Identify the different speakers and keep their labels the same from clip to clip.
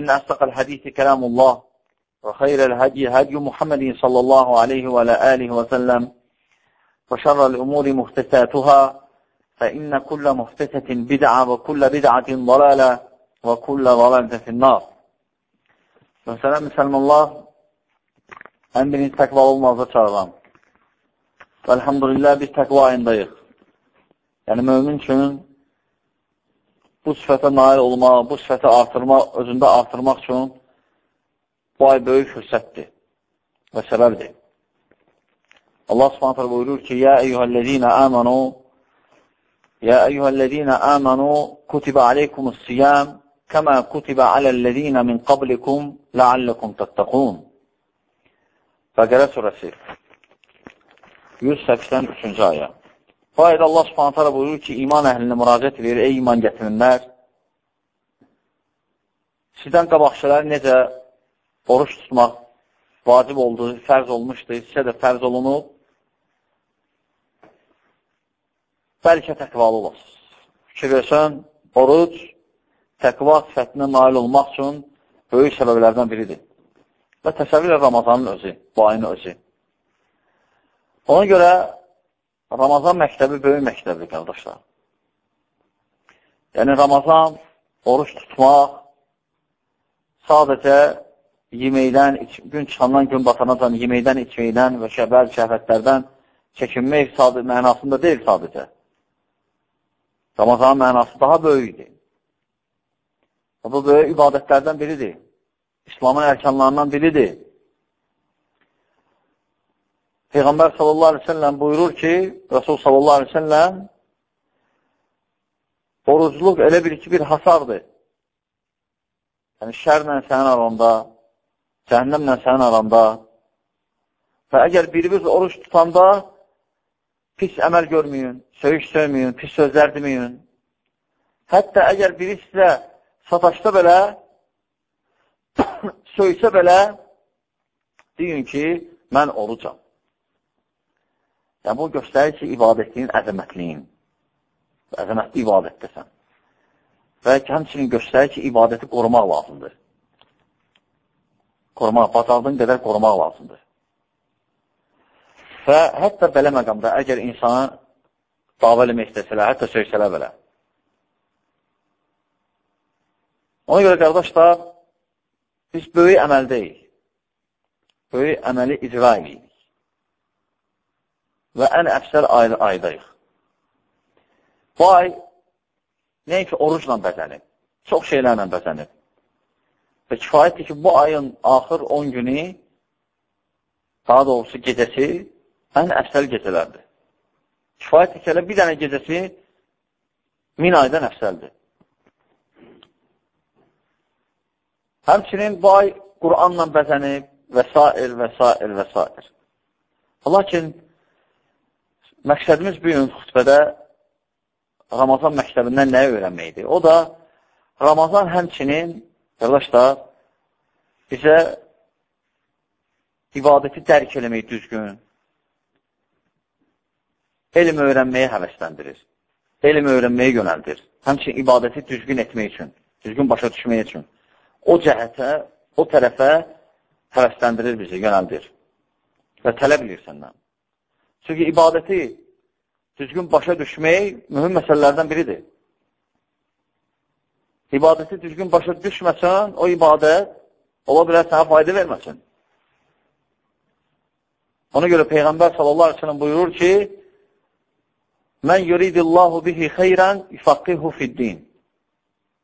Speaker 1: إن أصدق الحديث كلام الله وخير الهدي هدي محمد صلى الله عليه وعلى آله وسلم وشر الأمور محدثاتها فإن كل محدثة بدعة وكل بدعة ضلالة وكل ضلالة في النار Məsələn, müsəlmanlar ən birinci təqva olmazda çağıran. Və elhamdülillah biz təqva ayındayıq. Yəni, mömin üçün bu sifətə nail olmaq, bu sifəti artırmaq, özündə artırmaq üçün bu ay böyük fürsətdir və səbəbdir. Allah subhanətə buyurur ki, Yə eyyuhəl-ləzina əmənu Yə eyyuhəl-ləzina əmənu kutibə aleykumus siyam kəmə kutibə aləl-ləzina min qablikum ləalləkum təttəqun. Bəqərə surəsi 183-cü ayə. Bu ayədə Allah subhanətə buyurur ki, iman əhlinə müraciət edir, ey iman gətirinlər, sizdən qabaqçılar necə oruç tutmaq vacib oldu, fərz olmuşdu, sizə də fərz olunub, bəlkə təqvalı olasınız. Fikir versən, oruc təqva sifətinə nail olmaq üçün böyük səbəblərdən biridir. Və təsəvvür Ramazanın özü, bu ayın özü. Ona görə Ramazan məktəbi böyük məktəbdir, qardaşlar. Yəni, Ramazan, oruç tutmaq, sadəcə yeməkdən, gün çıxandan gün batanacan yeməkdən, içməkdən və şəbəl şəhvətlərdən çəkinmək sadə, mənasında deyil sadəcə. Ramazanın mənası daha böyükdir. Bu böyük ibadətlərdən biridir. İslamın ərkanlarından biridir. Peyğəmbər sallallahu aleyhi ve sellem buyurur ki, Rasul sallallahu aleyhi ve sellem orucluq elə bir ki, bir hasardır. Yəni, şərlə sənin aranda, cəhənnəmlə sənin aranda və əgər birimiz oruç tutanda pis əməl görməyin, söyüş söyməyin, pis sözlər deməyin. Hətta əgər biri sizə sataşda belə, söysə belə, deyin ki, mən orucam. Yəni, bu göstərir ki, ibadətliyin əzəmətliyin. Əzəmətli ibadətdəsən. Və həmçinin göstərir ki, ibadəti qorumaq lazımdır. Qorumaq, bacardığın qədər qorumaq lazımdır. Və hətta belə məqamda, əgər insana dava eləmək istəsələr, hətta söysələr belə, Ona görə, qardaşlar, biz böyük əməldəyik. Böyük əməli icra edirik. Və ən əfsər ay aydayıq. Bu ay nəinki orucla bəzənib, çox şeylərlə bəzənib. Və kifayətdir ki, bu ayın axır 10 günü, daha doğrusu gecəsi ən əfsəl gecələrdir. Kifayətdir ki, bir dənə gecəsi min aydan əfsəldir. Həmçinin bu ay Quranla bəzənib və s. və s. və s. Lakin məqsədimiz bu gün xütbədə Ramazan məktəbindən nəyə öyrənməkdir? O da Ramazan həmçinin, qardaşlar, bizə ibadəti dərk eləmək düzgün, elm öyrənməyə həvəsləndirir, elm öyrənməyə yönəldir, həmçinin ibadəti düzgün etmək üçün, düzgün başa düşmək üçün o cəhətə, o tərəfə həvəsləndirir bizi, yönəldir və tələb edir səndən. Çünki ibadəti düzgün başa düşmək mühüm məsələlərdən biridir. İbadəti düzgün başa düşməsən, o ibadət ola bilər sənə fayda verməsin. Ona görə Peyğəmbər sallallahu aleyhi ve sellem buyurur ki, Mən yuridillahu bihi xeyrən yufaqihu fiddin.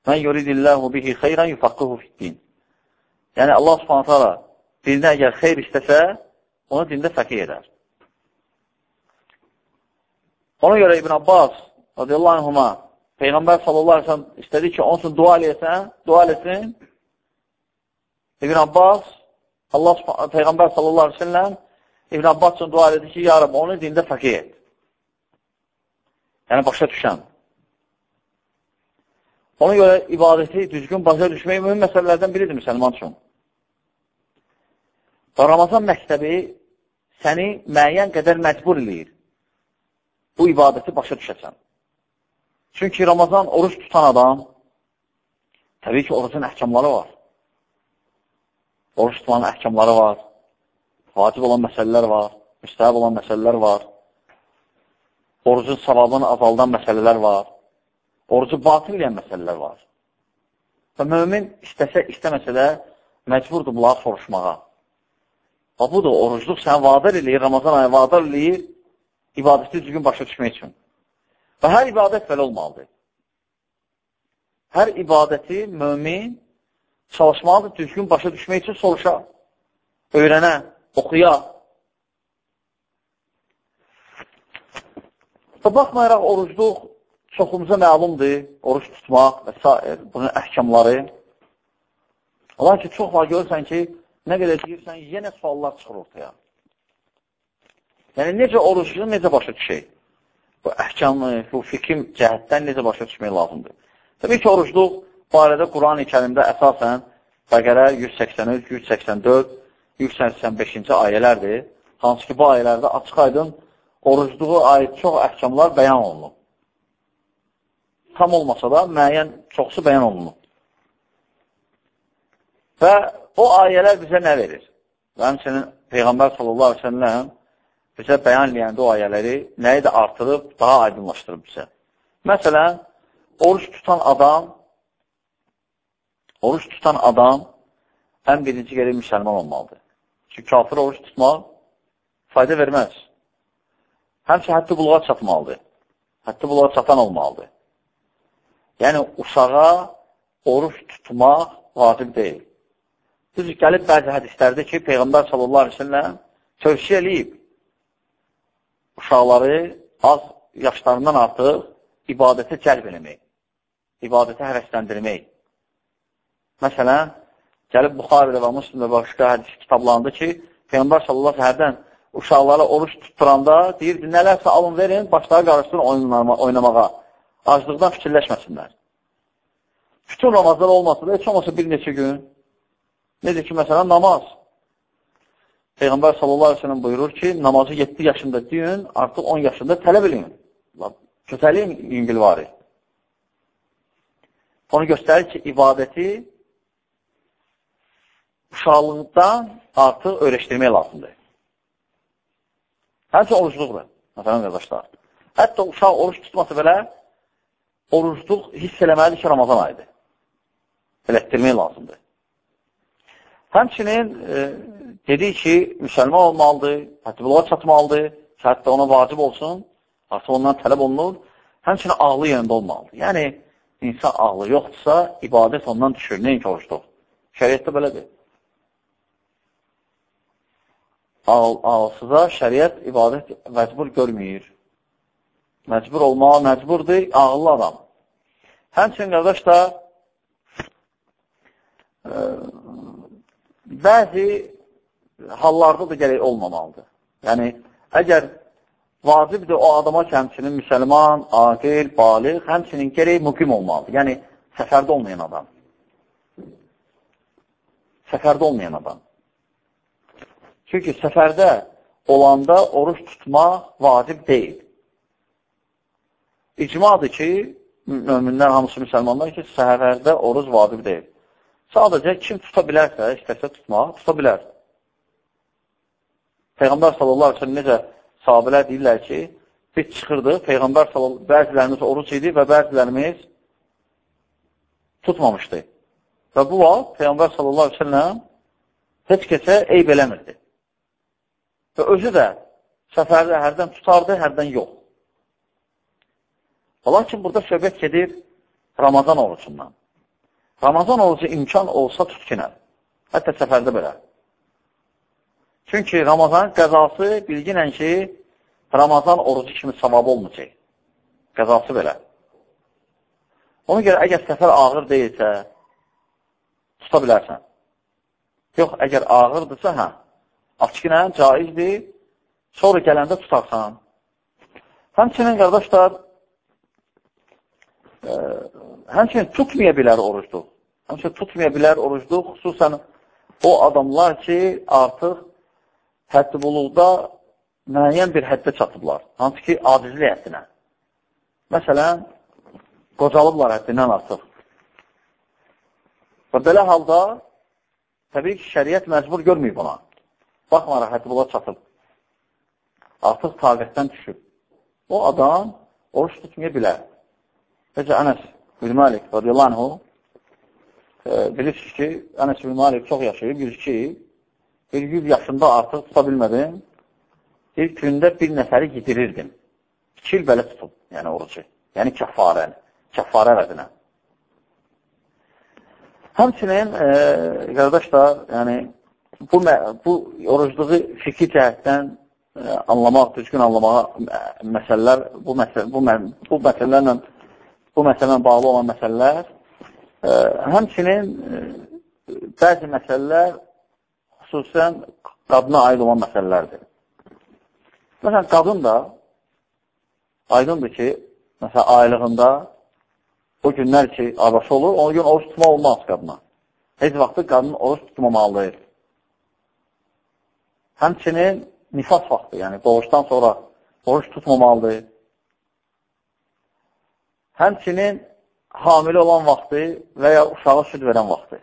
Speaker 1: Mən yuridilləhu bihi xeyrən yufaqqihu fiddin. Yəni, Allah subhanət hala dində əgər xeyr istəsə, onu dində fəqih edər. Ona görə İbn Abbas, radiyallahu anhuma, Peyğəmbər sallallahu aleyhi ve sellem istədi ki, onun üçün dua eləyəsən, dua eləsin. İbn Abbas, Allah Peyğəmbər sallallahu aleyhi ve sellem İbn Abbas üçün dua elədi ki, ya Rab, onu dində fəqih et. Yəni, başa düşən. Ona görə ibadəti düzgün başa düşmək mühüm məsələlərdən biridir müsəlman üçün. Və Ramazan məktəbi səni müəyyən qədər məcbur eləyir. Bu ibadəti başa düşəsən. Çünki Ramazan oruç tutan adam, təbii ki, orucun əhkamları var. oruç tutmanın əhkamları var, vacib olan məsələlər var, müstəhəb olan məsələlər var, orucun savabını azaldan məsələlər var, orucu batıl edən məsələlər var. Və mömin istəsə, istəməsə də məcburdur bunları soruşmağa. Və bu da orucluq səni vadar eləyir, Ramazan ayı vadar eləyir, ibadəti düzgün başa düşmək üçün. Və hər ibadət belə olmalıdır. Hər ibadəti mömin çalışmalıdır, düzgün başa düşmək üçün soruşa, öyrənə, oxuya. Və baxmayaraq orucluq çoxumuza məlumdur, oruç tutmaq və s. bunun əhkamları. Ola ki, çox var görürsən ki, nə qədər deyirsən, yenə suallar çıxır ortaya. Yəni, necə orucluğu necə başa düşək? Bu əhkamı, bu fikrim cəhətdən necə başa düşmək lazımdır? Təbii ki, orucluq barədə Quran-ı kərimdə əsasən Bəqərə 183, 184, 185-ci ayələrdir. Hansı ki, bu ayələrdə açıq aydın orucluğu aid çox əhkamlar bəyan olunub. Tam olmasa da müəyyən çoxsu bəyan olunub. Və o ayələr bizə nə verir? Və həmçinin Peyğəmbər sallallahu aleyhi ve selləm bizə bəyan eləyəndə o ayələri nəyi də artırıb, daha aydınlaşdırıb bizə. Məsələn, oruç tutan adam oruç tutan adam ən birinci gəlir müsəlman olmalıdır. Çünki kafir oruç tutmaq fayda verməz. Həmçə həddi buluğa çatmalıdır. Həddi buluğa çatan olmalıdır. Yəni, uşağa oruç tutmaq vacib deyil. Düz gəlib bəzi hədislərdə ki, Peyğəmbər sallallahu aleyhi ve selləm tövsiyə eləyib uşaqları az yaşlarından artıq ibadətə cəlb eləmək, ibadətə həvəsləndirmək. Məsələn, gəlib Buxarədə və Müslimdə başqa hədis kitablarında ki, Peyğəmbər sallallahu selləm uşaqlara oruç tutturanda deyirdi, nələrsə alın verin, başları qarışdırın oynamağa, aclıqdan fikirləşməsinlər. Bütün Ramazan olmasa da, heç olmasa bir neçə gün Necə ki, məsələn, namaz. Peyğəmbər sallallahu aleyhi ve sellem buyurur ki, namazı 7 yaşında deyin, artıq 10 yaşında tələb edin. Kötəliyin yüngülvari. Onu göstərir ki, ibadəti uşaqlıqdan artıq öyrəşdirmək lazımdır. Həmçə orucluqdur, məsələn, qardaşlar. Hətta uşaq oruç tutmasa belə, orucluq hiss eləməlidir ki, Ramazan ayıdır. Elətdirmək lazımdır. Həmçinin e, dedik ki, müsəlman olmalıdır, hətibuluğa çatmalıdır, hətta ona vacib olsun, artıq ondan tələb olunur. Həmçinin ağlı yerində olmalıdır. Yəni, insan ağlı yoxdursa, ibadət ondan düşür, nəinki orucluq. Şəriətdə belədir. Ağ, ağılsıza şəriət ibadət məcbur görməyir. Məcbur olmağa məcburdur, ağıllı adam. Həmçinin, qardaşlar, e, bəzi hallarda da gərək olmamalıdır. Yəni, əgər vacibdir o adama ki, həmçinin müsəlman, aqil, balıq, həmçinin gərək müqim olmalıdır. Yəni, səfərdə olmayan adam. Səfərdə olmayan adam. Çünki səfərdə olanda oruç tutmaq vacib deyil. İcmadır ki, möminlər hamısı müsəlmanlar ki, səfərdə oruc vacib deyil. Sadəcə kim tuta bilərsə, istəsə tutmaq, tuta bilər. Peyğəmbər sallallahu aleyhi ve sellem necə sahabələr deyirlər ki, biz çıxırdıq, Peyğəmbər sallallahu bəzilərimiz oruç idi və bəzilərimiz tutmamışdı. Və bu vaxt Peyğəmbər sallallahu aleyhi ve sellem heç kəsə eyb eləmirdi. Və özü də səfərdə hərdən tutardı, hərdən yox. Lakin burada söhbət gedir Ramazan orucundan. Ramazan orucu imkan olsa tutkinə. Hətta səfərdə belə. Çünki Ramazan qəzası bilginlə ki, Ramazan orucu kimi savabı olmayacaq. Qəzası belə. Ona görə əgər səfər ağır deyilsə, tuta bilərsən. Yox, əgər ağırdırsa, hə, açıqinə caizdir, sonra gələndə tutarsan. Həmçinin, qardaşlar, həmçinin tutmaya bilər orucluq. Həmçinin tutmaya bilər orucluq, xüsusən o adamlar ki, artıq həddi buluqda müəyyən bir həddə çatıblar. Hansı ki, acizlik həddinə. Məsələn, qocalıblar həddindən artıq. Və belə halda təbii ki, şəriət məcbur görməyib ona. Baxmaraq, hətta bula çatıb. Artıq taqətdən düşüb. O adam oruç tutmaya bilər. Necə Ənəs bin Malik radiyallahu anhu e, bilirsiniz ki, Ənəs bin Malik çox yaşayıb, 102 bir 100 yaşında artıq tuta bilmədim. Bir gündə bir nəfəri yedirirdim. 2 il belə tutub, yəni orucu. Yəni kəffarə, kəffarə əvəzinə. Həmçinin, e, qardaşlar, yəni bu, bu orucluğu fikri cəhətdən e, anlamaq, düzgün anlamağa məsələlər, bu, məsələ, bu, bu məsələlərlə bu məsələlə bağlı olan məsələlər, e, həmçinin e, bəzi məsələlər xüsusən qadına aid olan məsələlərdir. Məsələn, qadın da aydındır ki, məsələn, aylığında o günlər ki, arası olur, o gün oruç tutma olmaz qadına. Heç vaxtı qadın oruç tutmamalıdır. Həmçinin nifas vaxtı, yəni doğuşdan sonra oruç tutmamalıdır. Həmçinin hamilə olan vaxtı və ya uşağı süd verən vaxtı.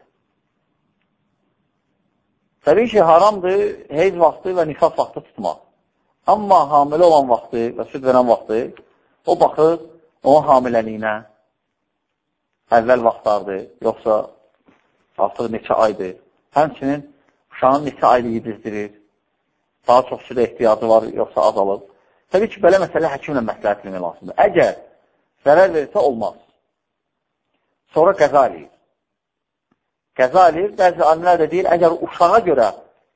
Speaker 1: Təbii ki, haramdır heyz vaxtı və nifas vaxtı tutmaq. Amma hamilə olan vaxtı və süd verən vaxtı o baxır onun hamiləliyinə əvvəl vaxtlardır, yoxsa artıq neçə aydır. Həmçinin uşağın neçə aylı yedizdirir, daha çox südə ehtiyacı var, yoxsa azalıb. Təbii ki, belə məsələ həkimlə məsləhət bilmək lazımdır. Əgər zərər verirsə, olmaz. Sonra qəza eləyir. Qəza eləyir, bəzi alimlər də deyir, əgər uşağa görə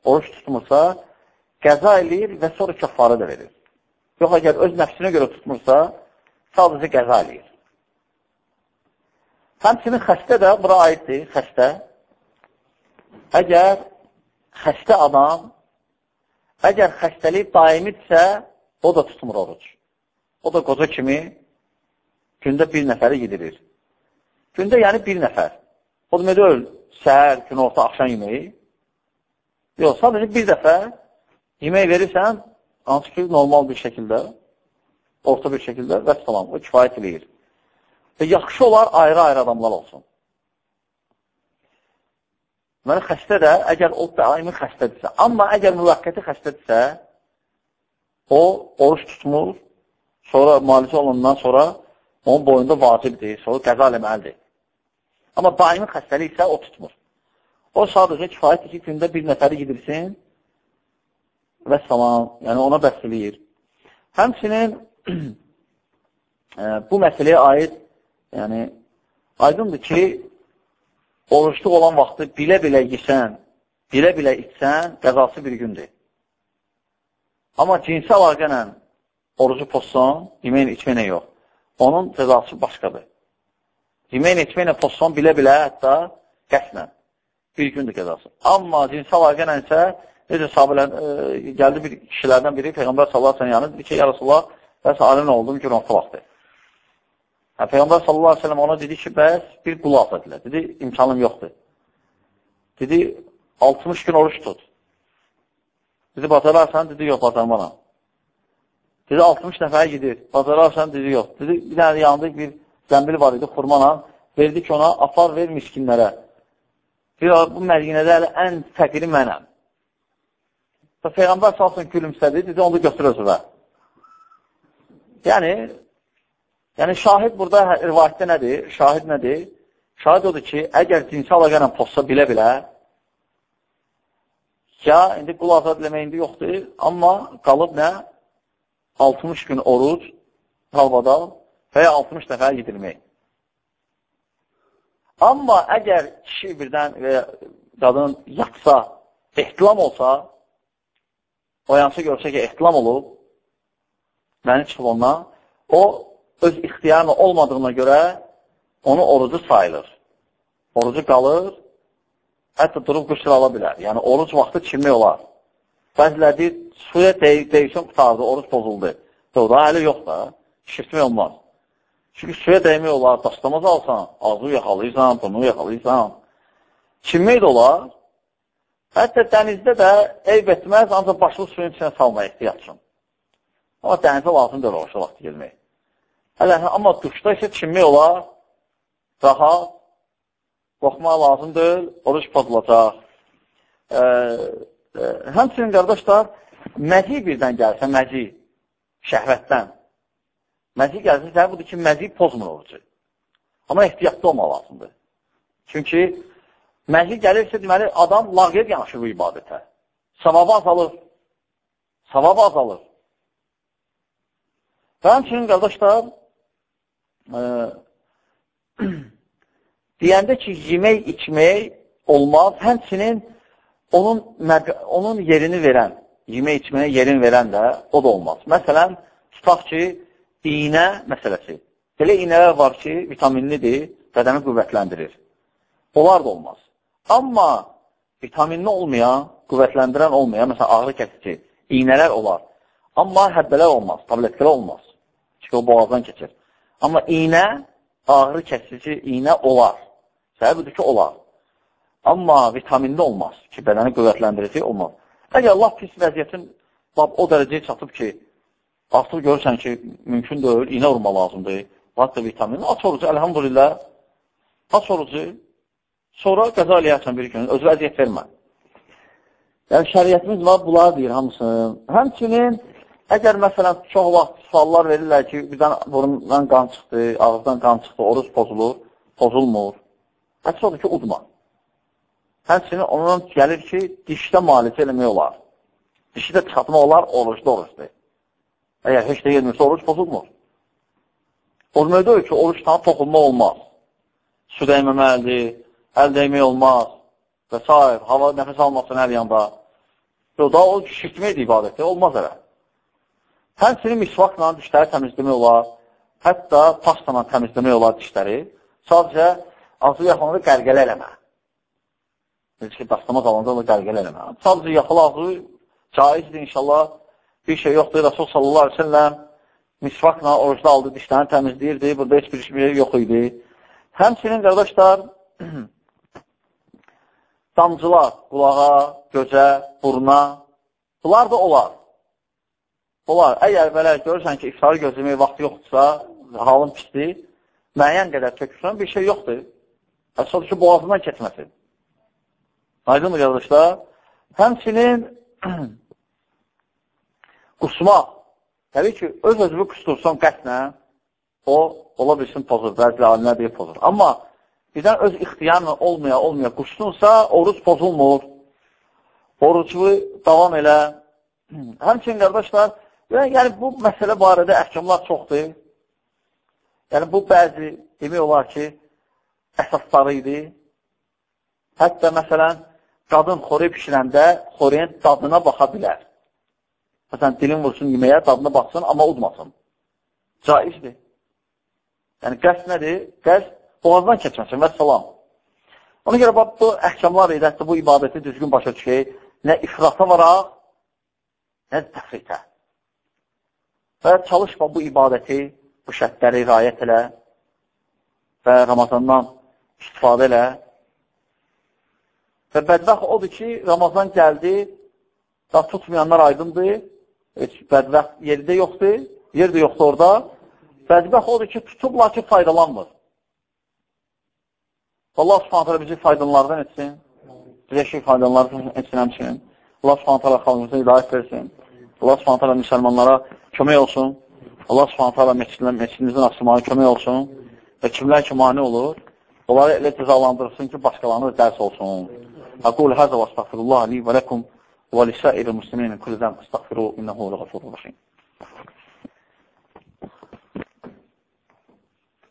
Speaker 1: oruç tutmursa, qəza eləyir və sonra kəffarı da verir. Yox, əgər öz nəfsinə görə tutmursa, sadəcə qəza eləyir. Həmçinin xəstə də bura aiddir, xəstə. Əgər xəstə adam Əgər xəstəlik daimidirsə, o da tutmur oruc. O da qoca kimi gündə bir nəfəri yedirir. Gündə yəni bir nəfər. O demək deyil, səhər, gün orta, axşam yeməyi. Yox, sadəcə bir dəfə yemək verirsən, hansı ki, normal bir şəkildə, orta bir şəkildə və salam, o kifayət edir. Və yaxşı olar ayrı-ayrı adamlar olsun. Deməli, xəstə də, əgər o daimi xəstədirsə, amma əgər müvəqqəti xəstədirsə, o, oruç tutmur, sonra müalicə olundan sonra onun boyunda vacibdir, sonra qəza eləməlidir. Amma daimi xəstəlik isə o tutmur. O sadəcə kifayətdir ki, gündə bir nəfəri gidirsin və salam, yəni ona bəs eləyir. Həmçinin e, bu məsələyə aid, yəni, aydındır ki, oruçluq olan vaxtı bilə-bilə yesən, bilə-bilə içsən, qəzası bir gündür. Amma cinsi əlaqə ilə orucu pozsan, yeməklə içməklə yox. Onun cəzası başqadır. Yeməklə içməklə pozsan bilə-bilə, hətta qəslə. Bir gündür qəzası. Amma cinsi əlaqə ilə isə, necə sahabələr, e, gəldi bir kişilərdən biri, Peyğəmbər sallallahu aleyhi yanı, dedi ki, ya Rasulullah, bəs alim oldum, günorta vaxtı. Hə, Peyğəmbər sallallahu aleyhi ve sellem ona dedi ki, bəs bir qulu afədilər. Dedi, imkanım yoxdur. Dedi, 60 gün oruç tut. Dedi, bacararsan, dedi, yox, bacarmaram. Dedi, 60 nəfər gedir, bacararsan, dedi, yox. Dedi, bir dənə yanında bir zəmbil var idi, xurmana, verdi ki, ona apar ver miskinlərə. Bir, bu mədinədə hələ ən fəqiri mənəm. Və Peyğəmbər salsın gülümsədi, dedi, onu götür özüvə. Yəni, Yəni, şahid burada rivayətdə nədir? Şahid nədir? Şahid odur ki, əgər cinsi əlaqə ilə pozsa bilə-bilə, ya, indi qul azad eləmək indi yoxdur, amma qalıb nə? 60 gün oruc, qalbadal və ya 60 dəfə yedirmək. Amma əgər kişi birdən və qadın yatsa, ehtilam olsa, oyansa görsə ki, ehtilam olub, məni çıxıb ondan, o öz ixtiyarla olmadığına görə onu orucu sayılır. Orucu qalır, hətta durub qüsül ala bilər. Yəni, oruc vaxtı çilmək olar. Bəzilər deyir, suya dey deyişən qutardı, oruc pozuldu. Yox, da hələ yox da, şirtmək olmaz. Çünki suya dəymək olar, dastamaz alsan, ağzı yaxalayırsan, bunu yaxalayırsan. Çilmək də olar. Hətta dənizdə də eyb etməz, ancaq başlı suyun içine salmaya ehtiyac üçün. Amma dənizə lazım deyil oruçda vaxtı gelmək. Hələ, amma duşda isə çinmək olar, rahat, qorxmaq lazım deyil, oruç pozulacaq. e, e, həmçinin qardaşlar, məzi birdən gəlsə, məzi şəhvətdən, məzi gəlsə, səbəb budur ki, məzi pozmur orucu. Amma ehtiyatlı olmaq lazımdır. Çünki məzi gəlirsə, deməli, adam lağir yanaşır bu ibadətə. Savabı azalır. Savabı azalır. Və həmçinin, qardaşlar, e, deyəndə ki, yemək, içmək olmaz, həmçinin onun, onun yerini verən, yemək, içməyə yerin verən də o da olmaz. Məsələn, tutaq ki, iynə məsələsi. Belə iynələr var ki, vitaminlidir, bədəni qüvvətləndirir. Onlar da olmaz. Amma vitaminli olmayan, qüvvətləndirən olmayan, məsələn, ağrı kəsici, iynələr olar. Amma həbbələr olmaz, tabletlər olmaz. Çünki o boğazdan keçir. Amma iynə, ağrı kəsici iynə olar. Səbəbidir ki, olar. Amma vitaminli olmaz ki, bədəni qüvvətləndirəcək olmaz. Əgər Allah pis vəziyyətin o dərəcəyə çatıb ki, artıq görürsən ki, mümkün deyil, iynə vurma lazımdır, lakin vitamin, aç orucu, əlhamdülillah, aç orucu, sonra qəza eləyərsən bir gün, özü vəziyyət vermə. Yəni, şəriyyətimiz var, bunlar deyir hamısını. Həmçinin, əgər məsələn, çox vaxt suallar verirlər ki, birdən burundan qan çıxdı, ağızdan qan çıxdı, oruz pozulur, pozulmur. Əks odur ki, udma. Həmçinin ondan gəlir ki, dişdə malicə eləmək olar. Dişdə çıxatma olar, orucda orucdur. Əgər heç də yedmirsə, oruc pozulmur. O deməkdir ki, orucdan toxunma olmaz. Su dəyməməlidir, əl dəymək olmaz və s. Hava nəfəs almasın hər yanda. Yox, daha o şirkməkdir ibadətdir, olmaz elə. Həmçinin misvaqla dişləri təmizləmək olar, hətta pastla təmizləmək olar dişləri. Sadəcə ağzı yaxınlığı qərqələ eləmə. Necə ki, dastamaq alanda da qərqələ eləmə. Sadəcə yaxılı ağzı caizdir inşallah. Bir şey yoxdur. Rasul sallallahu aleyhi ve sellem misvakla orucda aldı, dişlərini təmizləyirdi. Burada heç bir şey yox idi. Həmçinin qardaşlar, damcılar qulağa, gözə, buruna, bunlar da olar. Olar. Əgər belə görürsən ki, iftarı gözləmək vaxtı yoxdursa, halın pisdir, müəyyən qədər tökürsən, bir şey yoxdur. Əsas ki, boğazından keçməsin. Aydınmı qardaşlar? Həmçinin qusmaq. Təbii ki, öz özümü qustursan qəsnə, o, ola bilsin pozur, bəzi alimlər deyir pozur. Amma birdən öz ixtiyarla olmaya, olmaya qustunsa, oruc pozulmur. Orucu davam elə. Həmçinin qardaşlar, yəni bu məsələ barədə əhkamlar çoxdur. Yəni bu bəzi demək olar ki, əsasları idi. Hətta məsələn, qadın xorey pişirəndə xoreyin dadına baxa bilər. Məsələn, dilin vursun yeməyə, dadına baxsın, amma udmasın. Caizdir. Yəni, qəst nədir? Qəst boğazdan keçməsin və salam. Ona görə bax, bu əhkamlar edəkdə bu ibadəti düzgün başa düşək, nə ifrata varaq, nə təfritə. Və çalışma bu ibadəti, bu şərtləri riayət elə və Ramazandan istifadə elə Və bədbəxt odur ki, Ramazan gəldi, da tutmayanlar aydındır, heç bədbəxt yerdə yoxdur, yer də yoxdur orada. Bədbəxt odur ki, tutublar ki, faydalanmır. Allah subhanətələ bizi faydalanlardan etsin, bizə şey faydalanlardan etsin həmçinin. Allah subhanətələ xalqımıza hidayət versin. Allah subhanətələ müsəlmanlara kömək olsun. Allah subhanətələ meçidimizin açılmağa kömək olsun. Və kimlər ki, mani olur, onları elə cəzalandırsın ki, başqalarına dərs olsun. أقول هذا وأستغفر الله لي ولكم ولسائر المسلمين من كل ذنب استغفروه إنه هو الغفور الرحيم.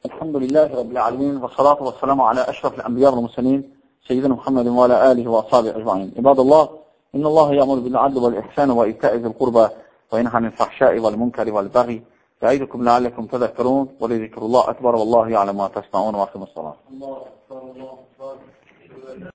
Speaker 1: الحمد لله رب العالمين والصلاة والسلام على أشرف الأنبياء والمرسلين سيدنا محمد وعلى آله وأصحابه أجمعين. عباد الله إن الله يأمر بالعدل والإحسان وإيتاء ذي القربى وينهى عن الفحشاء والمنكر والبغي يعيدكم لعلكم تذكرون ولذكر الله أكبر والله يعلم ما تصنعون وأقم الصلاة. الله أكبر الله أكبر